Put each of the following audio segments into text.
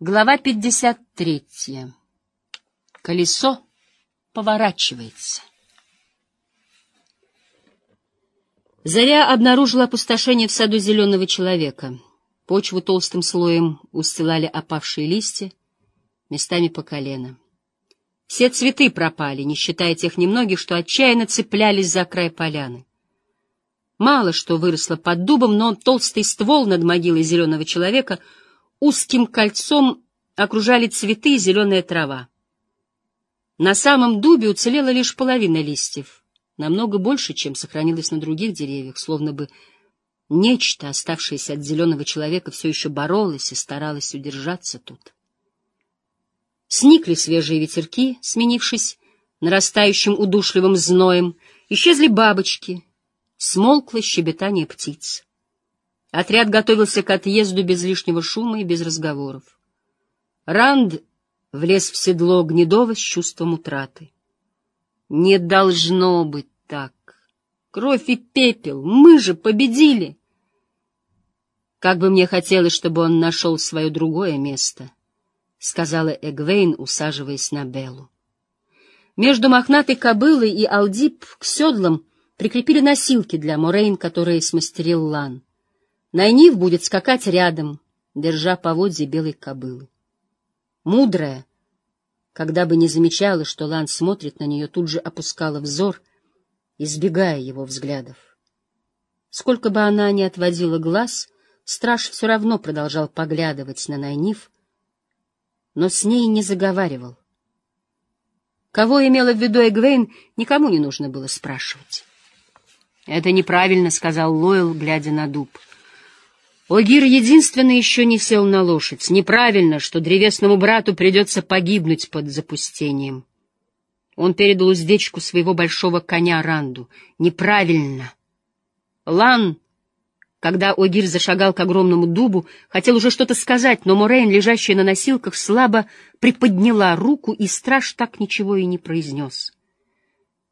Глава 53. Колесо поворачивается. Заря обнаружила опустошение в саду зеленого человека. Почву толстым слоем устилали опавшие листья, местами по колено. Все цветы пропали, не считая тех немногих, что отчаянно цеплялись за край поляны. Мало что выросло под дубом, но толстый ствол над могилой зеленого человека — узким кольцом окружали цветы и зеленая трава. На самом дубе уцелела лишь половина листьев, намного больше, чем сохранилось на других деревьях, словно бы нечто, оставшееся от зеленого человека, все еще боролось и старалось удержаться тут. Сникли свежие ветерки, сменившись нарастающим удушливым зноем, исчезли бабочки, смолкло щебетание птиц. Отряд готовился к отъезду без лишнего шума и без разговоров. Ранд влез в седло Гнедова с чувством утраты. «Не должно быть так! Кровь и пепел! Мы же победили!» «Как бы мне хотелось, чтобы он нашел свое другое место», — сказала Эгвейн, усаживаясь на Беллу. Между мохнатой кобылой и Алдип к седлам прикрепили носилки для Морейн, которые смастерил Лан. Найниф будет скакать рядом, держа поводья белой кобылы. Мудрая, когда бы не замечала, что Лан смотрит на нее, тут же опускала взор, избегая его взглядов. Сколько бы она ни отводила глаз, страж все равно продолжал поглядывать на Найниф, но с ней не заговаривал. Кого имела в виду Эгвейн, никому не нужно было спрашивать. — Это неправильно, — сказал Лойл, глядя на дуб. — Огир единственный еще не сел на лошадь. Неправильно, что древесному брату придется погибнуть под запустением. Он передал уздечку своего большого коня Ранду. Неправильно. Лан, когда Огир зашагал к огромному дубу, хотел уже что-то сказать, но Морейн, лежащая на носилках, слабо приподняла руку, и страж так ничего и не произнес.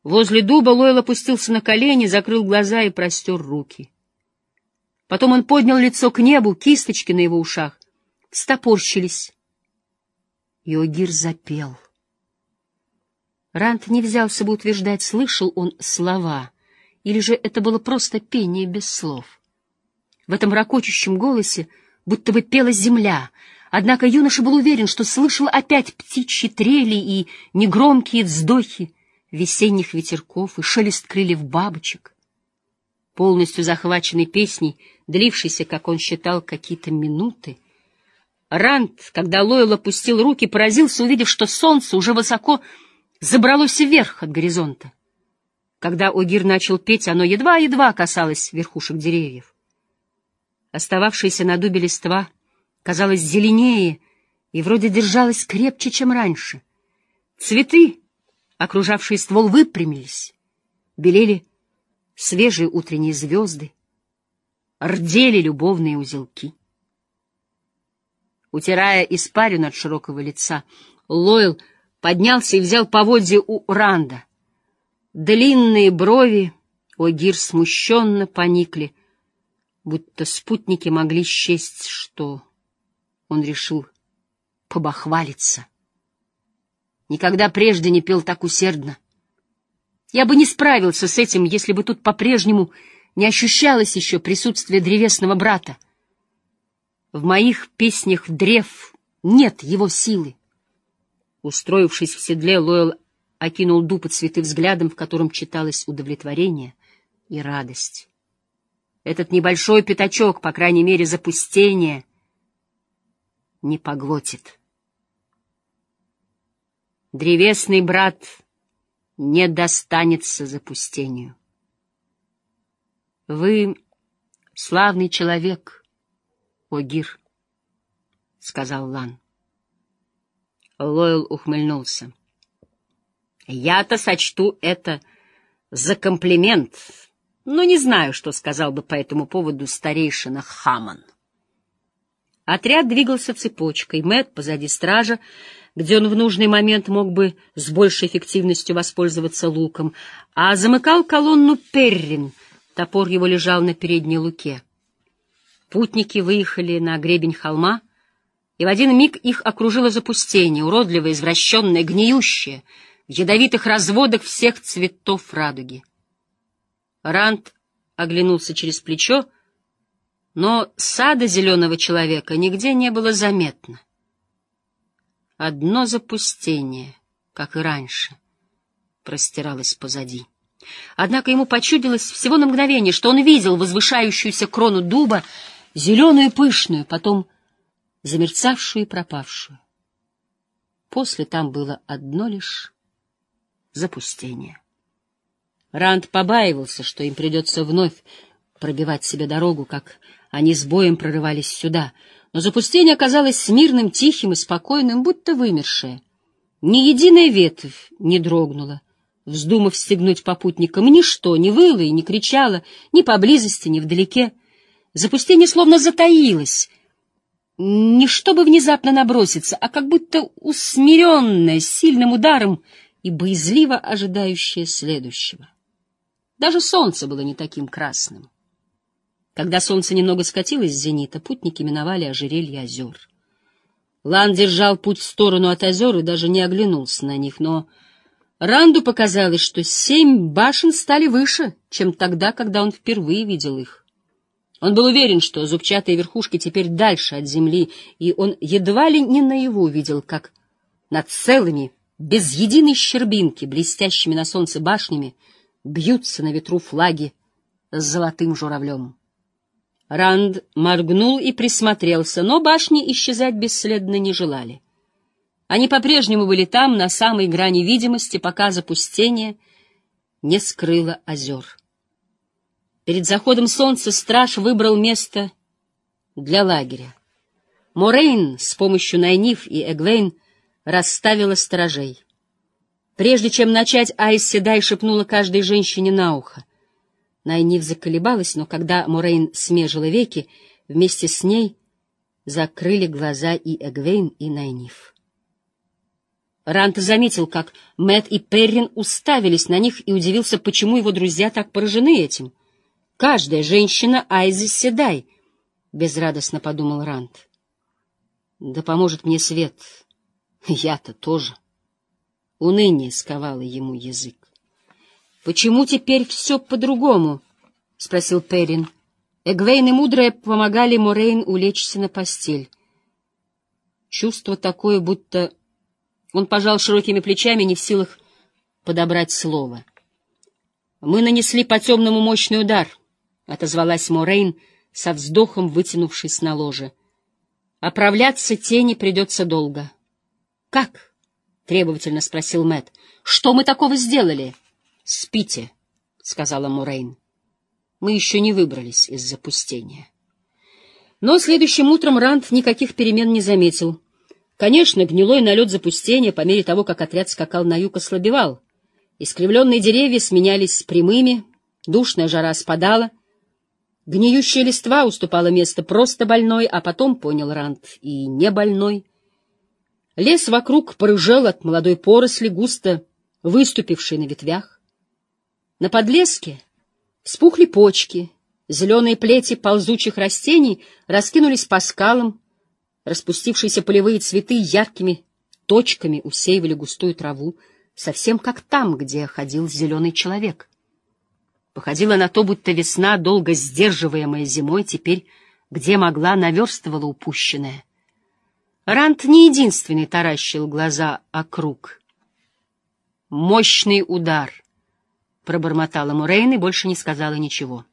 Возле дуба Лойл опустился на колени, закрыл глаза и простер руки. Потом он поднял лицо к небу, кисточки на его ушах стопорщились. Йогир запел. Рант не взялся бы утверждать, слышал он слова, или же это было просто пение без слов. В этом ракочущем голосе будто бы пела земля, однако юноша был уверен, что слышал опять птичьи трели и негромкие вздохи весенних ветерков и шелест крыльев бабочек. Полностью захваченный песней, длившийся, как он считал, какие-то минуты. Ранд, когда Лойл опустил руки, поразился, увидев, что солнце уже высоко забралось вверх от горизонта. Когда Огир начал петь, оно едва-едва касалось верхушек деревьев. Остававшаяся на дубе листва казалась зеленее и вроде держалась крепче, чем раньше. Цветы, окружавшие ствол, выпрямились, белели свежие утренние звезды, рдели любовные узелки. Утирая испарину от широкого лица, Лойл поднялся и взял поводья у Ранда. Длинные брови Огир смущенно поникли, будто спутники могли счесть, что он решил побахвалиться. Никогда прежде не пел так усердно. Я бы не справился с этим, если бы тут по-прежнему не ощущалось еще присутствие древесного брата. В моих песнях древ нет его силы. Устроившись в седле, Лойл окинул дуб и цветы взглядом, в котором читалось удовлетворение и радость. Этот небольшой пятачок, по крайней мере, запустение не поглотит. Древесный брат не достанется запустению. Вы славный человек, Огир, — сказал Лан. Лойл ухмыльнулся. Я-то сочту это за комплимент, но не знаю, что сказал бы по этому поводу старейшина Хаман. Отряд двигался цепочкой. Мэт позади стража, где он в нужный момент мог бы с большей эффективностью воспользоваться луком, а замыкал колонну Перрин, топор его лежал на передней луке. Путники выехали на гребень холма, и в один миг их окружило запустение, уродливое, извращенное, гниющее, в ядовитых разводах всех цветов радуги. Ранд оглянулся через плечо, но сада зеленого человека нигде не было заметно. Одно запустение, как и раньше, простиралось позади. Однако ему почудилось всего на мгновение, что он видел возвышающуюся крону дуба, зеленую и пышную, потом замерцавшую и пропавшую. После там было одно лишь запустение. Ранд побаивался, что им придется вновь пробивать себе дорогу, как они с боем прорывались сюда, но запустение оказалось мирным, тихим и спокойным, будто вымершее. Ни единая ветвь не дрогнула, вздумав стегнуть попутникам, ничто не выло и не кричало, ни поблизости, ни вдалеке. Запустение словно затаилось, не чтобы внезапно наброситься, а как будто усмиренное сильным ударом и боязливо ожидающее следующего. Даже солнце было не таким красным. Когда солнце немного скатилось с зенита, путники миновали ожерелье озер. Лан держал путь в сторону от озер и даже не оглянулся на них, но Ранду показалось, что семь башен стали выше, чем тогда, когда он впервые видел их. Он был уверен, что зубчатые верхушки теперь дальше от земли, и он едва ли не наяву видел, как над целыми, без единой щербинки, блестящими на солнце башнями, бьются на ветру флаги с золотым журавлем. Ранд моргнул и присмотрелся, но башни исчезать бесследно не желали. Они по-прежнему были там, на самой грани видимости, пока запустение не скрыло озер. Перед заходом солнца страж выбрал место для лагеря. Морейн с помощью Найниф и Эгвейн расставила сторожей. Прежде чем начать, Айз Седай шепнула каждой женщине на ухо. Найниф заколебалась, но когда Морейн смежила веки, вместе с ней закрыли глаза и Эгвейн, и Найниф. Рант заметил, как Мэт и Перрин уставились на них и удивился, почему его друзья так поражены этим. «Каждая женщина Айзи Седай», — безрадостно подумал Рант. «Да поможет мне свет. Я-то тоже». Уныние сковало ему язык. «Почему теперь все по-другому?» — спросил Перрин. Эгвейн и Мудрая помогали Морейн улечься на постель. Чувство такое, будто... Он пожал широкими плечами, не в силах подобрать слово. «Мы нанесли по темному мощный удар», — отозвалась Морейн, со вздохом вытянувшись на ложе. «Оправляться тени придется долго». «Как?» — требовательно спросил Мэт. «Что мы такого сделали?» «Спите», — сказала Мурейн. «Мы еще не выбрались из запустения». Но следующим утром Ранд никаких перемен не заметил. Конечно, гнилой налет запустения по мере того, как отряд скакал на юг, ослабевал. Искривленные деревья сменялись прямыми, душная жара спадала, гниющая листва уступала место просто больной, а потом, понял Ранд, и не больной. Лес вокруг порыжел от молодой поросли, густо выступившей на ветвях. На подлеске вспухли почки, зеленые плети ползучих растений раскинулись по скалам, распустившиеся полевые цветы яркими точками усеивали густую траву, совсем как там, где ходил зеленый человек. Походило на то, будто весна, долго сдерживаемая зимой, теперь, где могла, наверстывала упущенное. Рант не единственный таращил глаза округ. Мощный удар —— пробормотала Мурейн и больше не сказала ничего.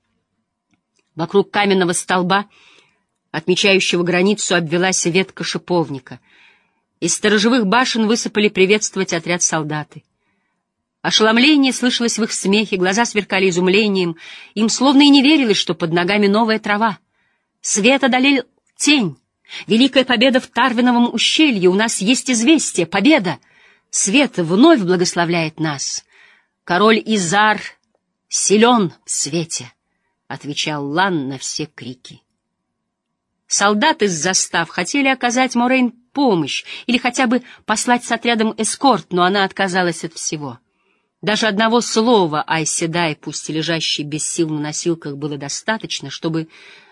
Вокруг каменного столба, отмечающего границу, обвелась ветка шиповника. Из сторожевых башен высыпали приветствовать отряд солдаты. Ошеломление слышалось в их смехе, глаза сверкали изумлением, им словно и не верилось, что под ногами новая трава. Свет одолел тень. Великая победа в Тарвиновом ущелье. У нас есть известие. Победа! Свет вновь благословляет нас. Король Изар силен в свете, — отвечал Лан на все крики. Солдаты с застав хотели оказать Морейн помощь или хотя бы послать с отрядом эскорт, но она отказалась от всего. Даже одного слова Айседай, пусть лежащий без сил на носилках, было достаточно, чтобы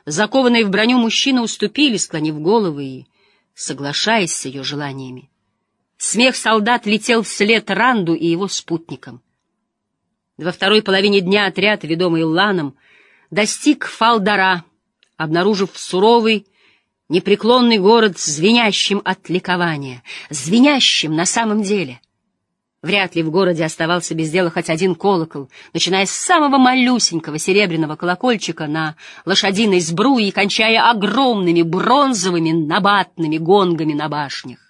закованные в броню мужчины уступили, склонив головы и соглашаясь с ее желаниями. Смех солдат летел вслед Ранду и его спутникам. Во второй половине дня отряд, ведомый Ланом, достиг Фалдара, обнаружив суровый, непреклонный город, звенящим от ликования, звенящим на самом деле. Вряд ли в городе оставался без дела хоть один колокол, начиная с самого малюсенького серебряного колокольчика на лошадиной сбруе и кончая огромными бронзовыми набатными гонгами на башнях.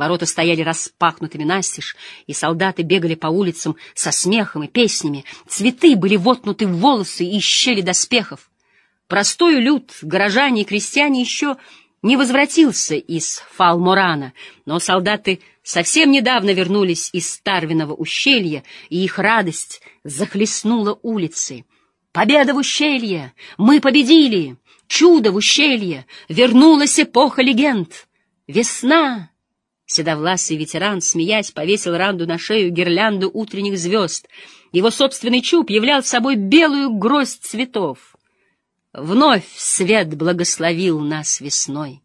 Ворота стояли распахнутыми настежь, и солдаты бегали по улицам со смехом и песнями. Цветы были вотнуты в волосы и щели доспехов. Простой люд, горожане и крестьяне еще не возвратился из Фалморана, но солдаты совсем недавно вернулись из Старвиного ущелья, и их радость захлестнула улицы. «Победа в ущелье! Мы победили! Чудо в ущелье! Вернулась эпоха легенд! Весна!» Седовласый ветеран, смеясь, повесил Ранду на шею гирлянду утренних звезд. Его собственный чуб являл собой белую гроздь цветов. Вновь свет благословил нас весной.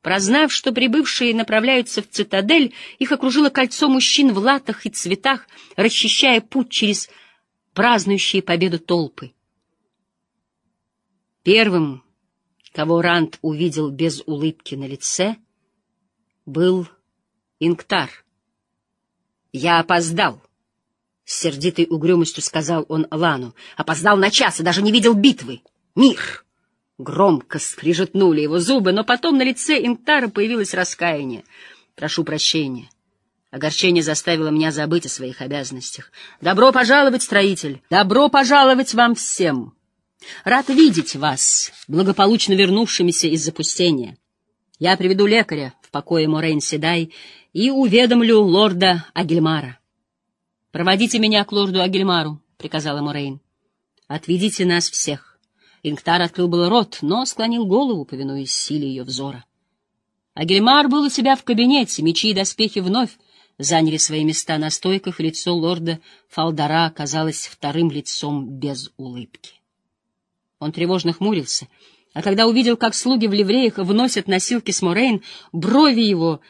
Прознав, что прибывшие направляются в цитадель, их окружило кольцо мужчин в латах и цветах, расчищая путь через празднующие победу толпы. Первым, кого Ранд увидел без улыбки на лице, был Инктар. «Я опоздал», — с сердитой угрюмостью сказал он Лану. «Опоздал на час и даже не видел битвы. Мир!» Громко скрижетнули его зубы, но потом на лице Инктара появилось раскаяние. «Прошу прощения. Огорчение заставило меня забыть о своих обязанностях. Добро пожаловать, строитель! Добро пожаловать вам всем! Рад видеть вас, благополучно вернувшимися из запустения. Я приведу лекаря в покое Морейн Седай и уведомлю лорда Агельмара. — Проводите меня к лорду Агельмару, — приказала Морейн. — Отведите нас всех. Инктар открыл был рот, но склонил голову, повинуясь силе ее взора. А Гельмар был у себя в кабинете, мечи и доспехи вновь заняли свои места на стойках, лицо лорда Фалдара оказалось вторым лицом без улыбки. Он тревожно хмурился, а когда увидел, как слуги в ливреях вносят носилки с Морейн, брови его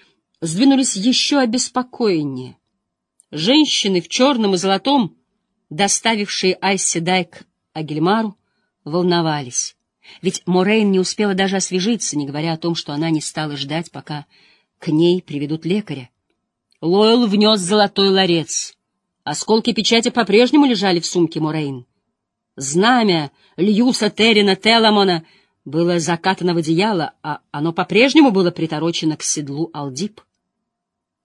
сдвинулись еще обеспокоеннее. Женщины в черном и золотом, доставившие Айз Седай к Агельмару, волновались. Ведь Морейн не успела даже освежиться, не говоря о том, что она не стала ждать, пока к ней приведут лекаря. Лойал внес золотой ларец. Осколки печати по-прежнему лежали в сумке Морейн. Знамя Льюса Тэрина Теламона было закатано в одеяло, а оно по-прежнему было приторочено к седлу Алдиб.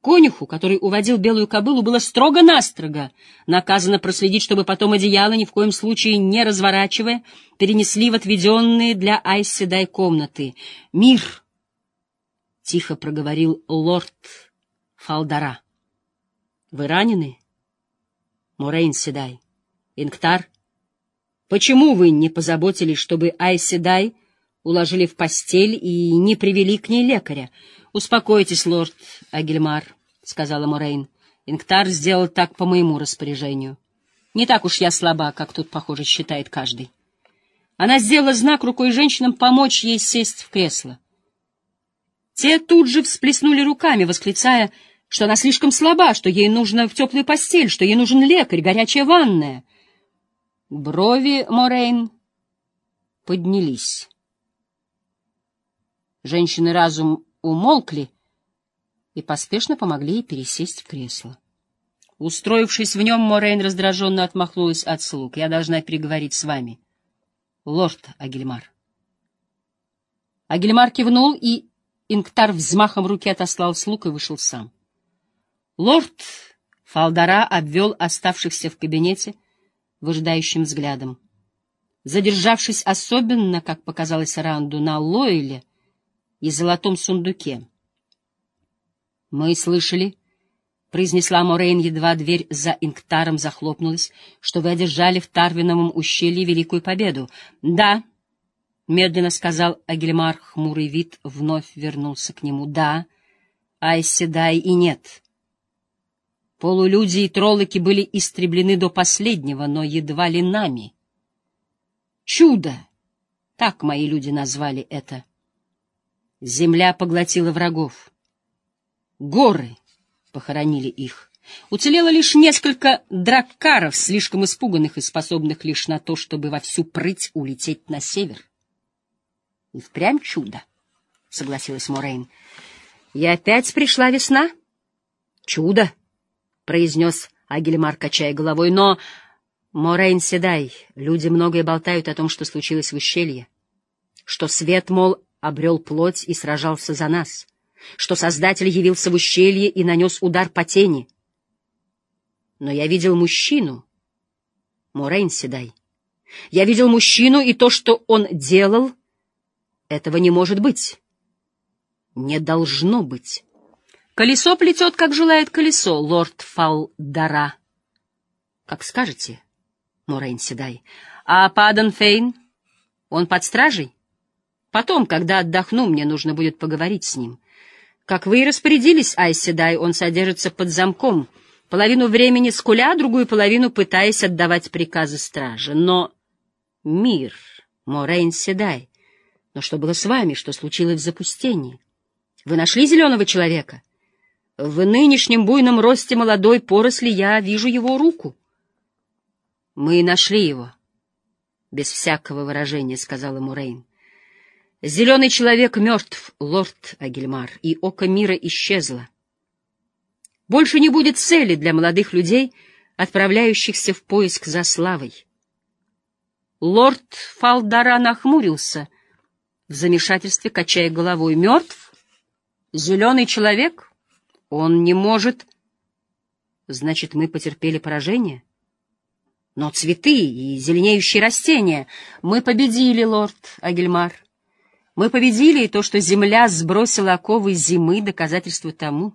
Конюху, который уводил белую кобылу, было строго-настрого наказано проследить, чтобы потом одеяло, ни в коем случае не разворачивая, перенесли в отведенные для Айси Дай комнаты. «Мир!» — тихо проговорил лорд Фалдара. «Вы ранены?» «Мурейн Седай. Инктар, почему вы не позаботились, чтобы Айси Дай уложили в постель и не привели к ней лекаря?» «Успокойтесь, лорд Агельмар», — сказала Морейн. «Инктар сделал так по моему распоряжению. Не так уж я слаба, как тут, похоже, считает каждый». Она сделала знак рукой женщинам помочь ей сесть в кресло. Те тут же всплеснули руками, восклицая, что она слишком слаба, что ей нужно в теплую постель, что ей нужен лекарь, горячая ванная. Брови Морейн поднялись. Женщины разум умолкли и поспешно помогли ей пересесть в кресло. Устроившись в нем, Морейн раздраженно отмахнулась от слуг. «Я должна переговорить с вами, лорд Агильмар». Агильмар кивнул, и Инктар взмахом руки отослал слуг и вышел сам. Лорд Фалдара обвел оставшихся в кабинете выжидающим взглядом. Задержавшись особенно, как показалось Ранду, на Лойле, и золотом сундуке. — Мы слышали, — произнесла Морейн, едва дверь за инктаром захлопнулась, — что вы одержали в Тарвиновом ущелье великую победу. — Да, — медленно сказал Агельмар, хмурый вид вновь вернулся к нему. — Да, Айседай и нет. Полулюди и троллоки были истреблены до последнего, но едва ли нами. Чудо! Так мои люди назвали это. — Земля поглотила врагов. Горы похоронили их. Уцелело лишь несколько драккаров, слишком испуганных и способных лишь на то, чтобы во всю прыть улететь на север. — И впрямь чудо, — согласилась Морейн. — И опять пришла весна? — Чудо, — произнес Агельмар, качая головой, — но... Морейн Седай, люди многое болтают о том, что случилось в ущелье. Что свет, мол, обрел плоть и сражался за нас. Что Создатель явился в ущелье и нанес удар по тени. Но я видел мужчину, Морейн Седай. Я видел мужчину, и то, что он делал, этого не может быть. Не должно быть. Колесо плетет, как желает колесо, лорд Фалдара. Как скажете, Морейн Седай. А Падан Фейн? Он под стражей? Потом, когда отдохну, мне нужно будет поговорить с ним. Как вы и распорядились, Айседай, он содержится под замком, половину времени скуля, другую половину пытаясь отдавать приказы стражи. Но мир, Морейн Седай, но что было с вами, что случилось в запустении? Вы нашли зеленого человека? В нынешнем буйном росте молодой поросли я вижу его руку. Мы нашли его. Без всякого выражения, — сказала Мурейн. Зеленый человек мертв, лорд Агельмар, и око мира исчезло. Больше не будет цели для молодых людей, отправляющихся в поиск за славой. Лорд Фалдара нахмурился, в замешательстве качая головой. Мертв? Зеленый человек? Он не может... Значит, мы потерпели поражение? Но цветы и зеленеющие растения... Мы победили, лорд Агельмар. Мы победили, и то, что земля сбросила оковы зимы, доказательство тому.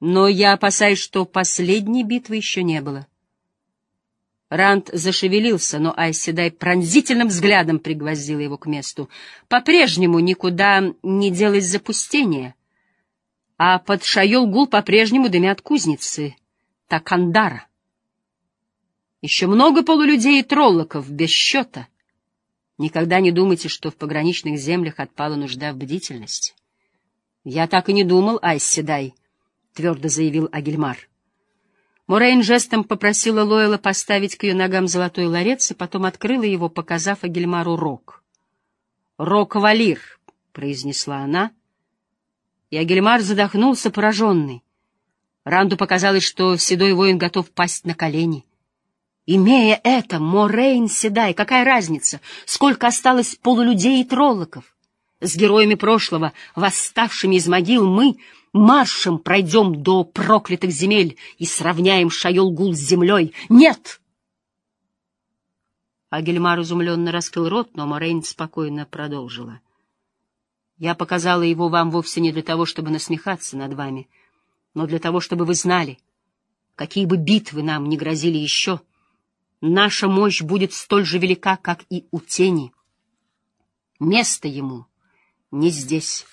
Но я опасаюсь, что последней битвы еще не было. Ранд зашевелился, но Айседай пронзительным взглядом пригвоздила его к месту. По-прежнему никуда не делось запустение, а под Шайол-Гул по-прежнему дымят кузницы Такандара. Еще много полулюдей и троллоков, без счета — Никогда не думайте, что в пограничных землях отпала нужда в бдительности. — Я так и не думал, Айседай, — твердо заявил Агельмар. Морейн жестом попросила Лойла поставить к ее ногам золотой ларец и потом открыла его, показав Агельмару рог. — Рог-валир, — произнесла она, и Агельмар задохнулся, пораженный. Ранду показалось, что седой воин готов пасть на колени. Имея это, Морейн Седай, какая разница, сколько осталось полулюдей и троллоков? С героями прошлого, восставшими из могил, мы маршем пройдем до проклятых земель и сравняем Шайолгул с землей. Нет! Агельмар изумленно раскрыл рот, но Морейн спокойно продолжила. Я показала его вам вовсе не для того, чтобы насмехаться над вами, но для того, чтобы вы знали, какие бы битвы нам не грозили еще — наша мощь будет столь же велика, как и у тени. Место ему не здесь.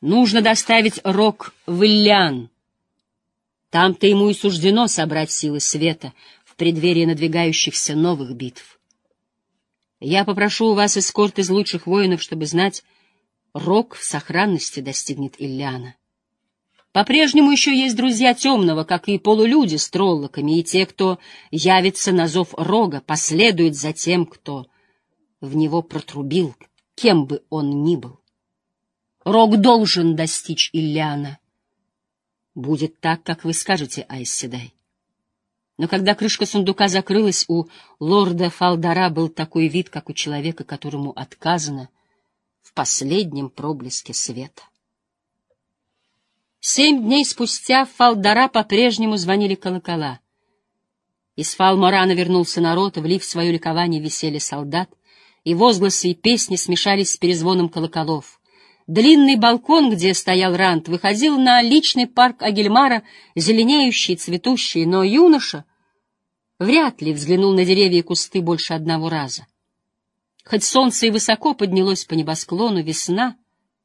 Нужно доставить Рок в Ильян. Там-то ему и суждено собрать силы света в преддверии надвигающихся новых битв. Я попрошу у вас эскорт из лучших воинов, чтобы знать, Рок в сохранности достигнет Ильяна. По-прежнему еще есть друзья темного, как и полулюди с троллоками, и те, кто явится на зов рога, последуют за тем, кто в него протрубил, кем бы он ни был. Рог должен достичь Ильяна. Будет так, как вы скажете, Айседай. Но когда крышка сундука закрылась, у лорда Фалдара был такой вид, как у человека, которому отказано в последнем проблеске света. Семь дней спустя в Фалдара по-прежнему звонили колокола. Из Фалморана вернулся народ, влив в свое ликование веселье солдат, и возгласы и песни смешались с перезвоном колоколов. Длинный балкон, где стоял Рант, выходил на личный парк Агельмара, зеленеющий, цветущий, но юноша вряд ли взглянул на деревья и кусты больше одного раза. Хоть солнце и высоко поднялось по небосклону, весна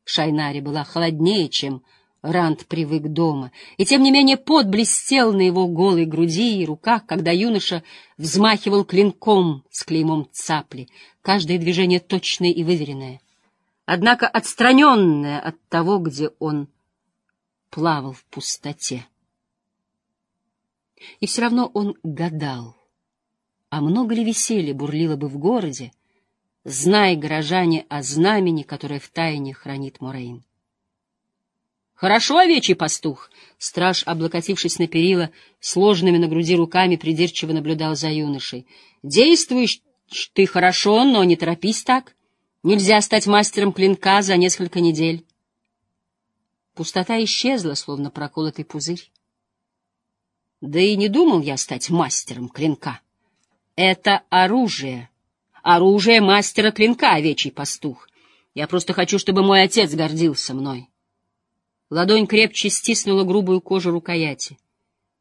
в Шайнаре была холоднее, чем Ранд привык дома, и тем не менее пот блестел на его голой груди и руках, когда юноша взмахивал клинком с клеймом цапли, каждое движение точное и выверенное. однако отстраненное от того, где он плавал в пустоте. И все равно он гадал, а много ли веселья бурлило бы в городе, зная горожане о знамени, которое в тайне хранит Морейн. «Хорошо, овечий пастух!» Страж, облокотившись на перила, сложенными на груди руками, придирчиво наблюдал за юношей. «Действуешь ты хорошо, но не торопись так. Нельзя стать мастером клинка за несколько недель». Пустота исчезла, словно проколотый пузырь. Да и не думал я стать мастером клинка. Это оружие. Оружие мастера клинка, овечий пастух. Я просто хочу, чтобы мой отец гордился мной. Ладонь крепче стиснула грубую кожу рукояти.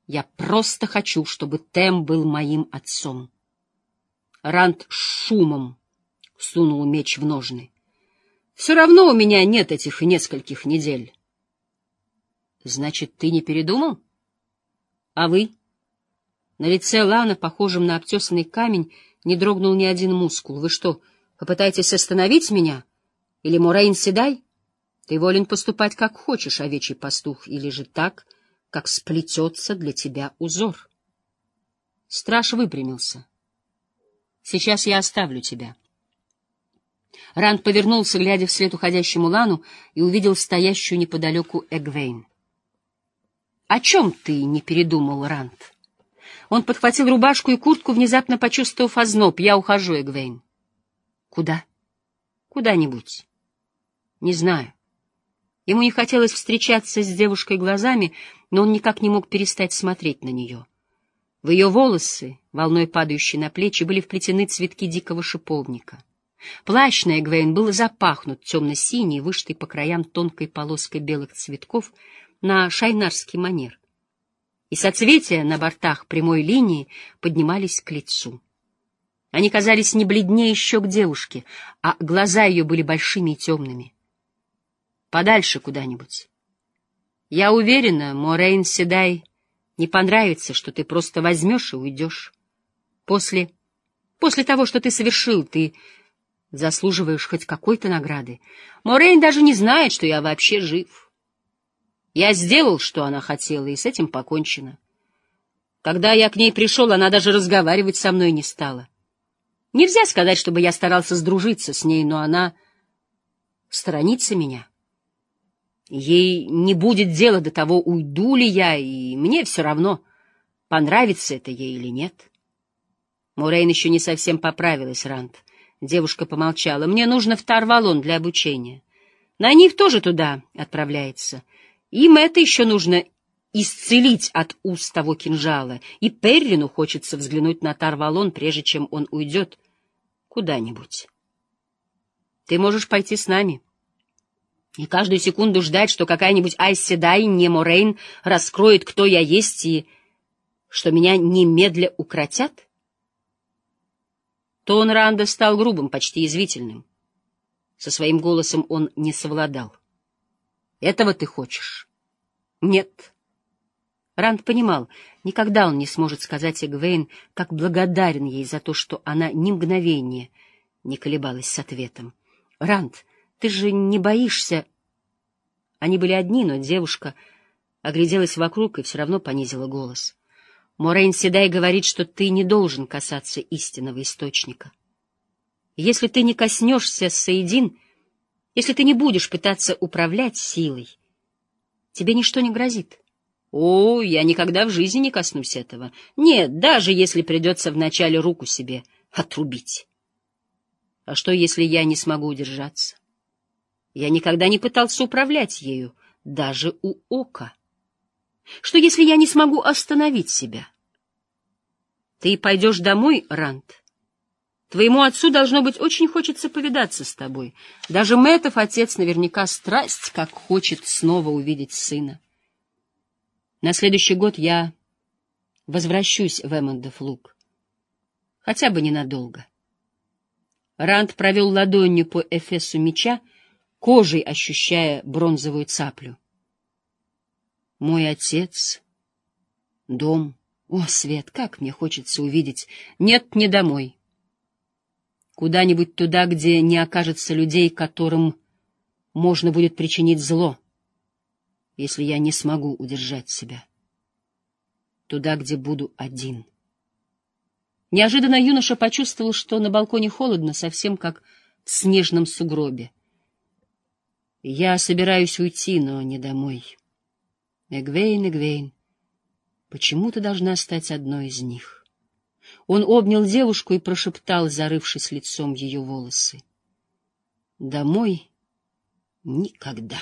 Я просто хочу, чтобы Тем был моим отцом. Ранд шумом сунул меч в ножны. Все равно у меня нет этих нескольких недель. Значит, ты не передумал? А вы? На лице Лана, похожем на обтесанный камень, не дрогнул ни один мускул. Вы что, попытаетесь остановить меня? Или Морейн Седай? Ты волен поступать как хочешь, овечий пастух, или же так, как сплетется для тебя узор. Страж выпрямился. Сейчас я оставлю тебя. Ранд повернулся, глядя вслед уходящему Лану, и увидел стоящую неподалеку Эгвейн. — О чем ты не передумал, Ранд? Он подхватил рубашку и куртку, внезапно почувствовав озноб. — Я ухожу, Эгвейн. — Куда? — Куда-нибудь. — Не знаю. Ему не хотелось встречаться с девушкой глазами, но он никак не мог перестать смотреть на нее. В ее волосы, волной падающие на плечи, были вплетены цветки дикого шиповника. Плащ на Эгвейн был запахнут темно-синий, вышитый по краям тонкой полоской белых цветков на шайнарский манер. И соцветия на бортах прямой линии поднимались к лицу. Они казались не бледнее щек девушки, а глаза ее были большими и темными. Подальше куда-нибудь. Я уверена, Морейн Седай не понравится, что ты просто возьмешь и уйдешь. После... После того, что ты совершил, ты заслуживаешь хоть какой-то награды. Морейн даже не знает, что я вообще жив. Я сделал, что она хотела, и с этим покончено. Когда я к ней пришел, она даже разговаривать со мной не стала. Нельзя сказать, чтобы я старался сдружиться с ней, но она сторонится меня. Ей не будет дела до того, уйду ли я, и мне все равно, понравится это ей или нет. Мурейн еще не совсем поправилась, Ранд. Девушка помолчала. Мне нужно в Тарвалон для обучения. На них тоже туда отправляется. Им это еще нужно исцелить от уст того кинжала, и Перрину хочется взглянуть на Тарвалон, прежде чем он уйдет куда-нибудь. Ты можешь пойти с нами. И каждую секунду ждать, что какая-нибудь Айси Дай, не Морейн, раскроет, кто я есть, и что меня немедля укротят? Тон Ранда стал грубым, почти извительным. Со своим голосом он не совладал. «Этого ты хочешь?» «Нет». Ранд понимал, никогда он не сможет сказать Эгвейн, как благодарен ей за то, что она ни мгновения не колебалась с ответом. «Ранд, ты же не боишься...» Они были одни, но девушка огляделась вокруг и все равно понизила голос. Морейн Седай говорит, что ты не должен касаться истинного источника. Если ты не коснешься Саидин, если ты не будешь пытаться управлять силой, тебе ничто не грозит. О, я никогда в жизни не коснусь этого. Нет, даже если придется вначале руку себе отрубить. А что, если я не смогу удержаться? Я никогда не пытался управлять ею, даже у ока. Что, если я не смогу остановить себя? Ты пойдешь домой, Рант? Твоему отцу, должно быть, очень хочется повидаться с тобой. Даже Мэтов отец наверняка страсть, как хочет снова увидеть сына. На следующий год я возвращусь в Эммондов луг. Хотя бы ненадолго. Ранд провел ладонью по эфесу меча, кожей ощущая бронзовую цаплю. Мой отец, дом. О, Свет, как мне хочется увидеть. Нет, не домой. Куда-нибудь туда, где не окажется людей, которым можно будет причинить зло, если я не смогу удержать себя. Туда, где буду один. Неожиданно юноша почувствовал, что на балконе холодно, совсем как в снежном сугробе. Я собираюсь уйти, но не домой. Эгвейн, Эгвейн, почему ты должна стать одной из них? Он обнял девушку и прошептал, зарывшись лицом в ее волосы. Домой никогда.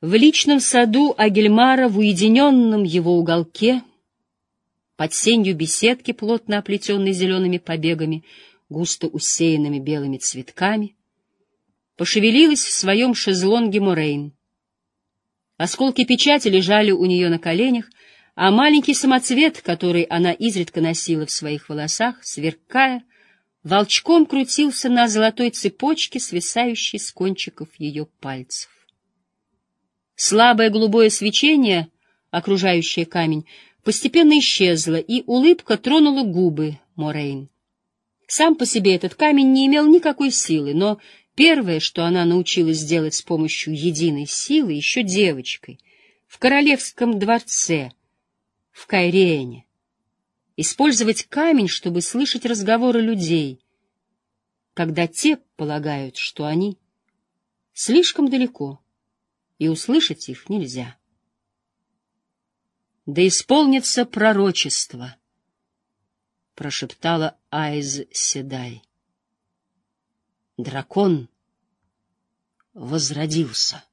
В личном саду Агельмара, в уединенном его уголке, под сенью беседки, плотно оплетенной зелеными побегами, густо усеянными белыми цветками, пошевелилась в своем шезлонге Морейн. Осколки печати лежали у нее на коленях, а маленький самоцвет, который она изредка носила в своих волосах, сверкая, волчком крутился на золотой цепочке, свисающей с кончиков ее пальцев. Слабое голубое свечение, окружающее камень, постепенно исчезло, и улыбка тронула губы Морейн. Сам по себе этот камень не имел никакой силы, но первое, что она научилась делать с помощью единой силы, еще девочкой, в королевском дворце, в Кайрене, использовать камень, чтобы слышать разговоры людей, когда те полагают, что они слишком далеко и услышать их нельзя. Да исполнится пророчество, прошептала Айз Седай. Дракон возродился.